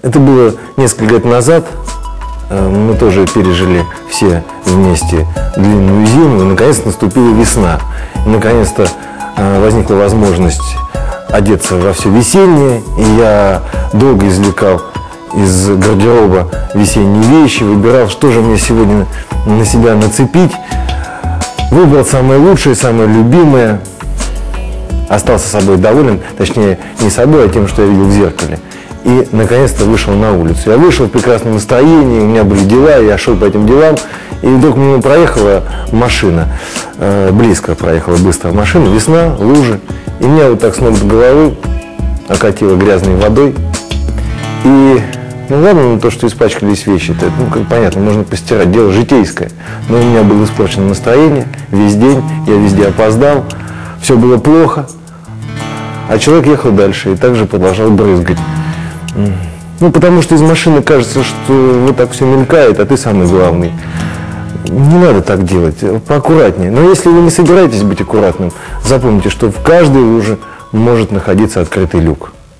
Это было несколько лет назад. Э, Мы тоже пережили все вместе длинную зиму, и наконец наступила весна. И наконец-то э, возникла возможность одеться во все весеннее, и я долго извлекал из гардероба весенние вещи, выбирал, что же мне сегодня на себя нацепить. Выбрал самое лучшее, самое любимое, остался собой доволен, точнее не собой, а тем, что я видел в зеркале. И наконец-то вышел на улицу. Я вышел в прекрасном настроении, у меня были дела, я шел по этим делам, и вдруг мимо проехала машина, э, близко проехала быстро машина, весна, лужи, и меня вот так с ног до головы окатило грязной водой. И ну ладно, ну, то, что испачкались вещи, это, ну, как понятно, можно постирать, дело житейское. Но у меня было испорчено настроение весь день, я везде опоздал, все было плохо. А человек ехал дальше и также продолжал брызгать. Ну, потому что из машины кажется, что вот так все мелькает, а ты самый главный. Не надо так делать, поаккуратнее. Но если вы не собираетесь быть аккуратным, запомните, что в каждой луже может находиться открытый люк.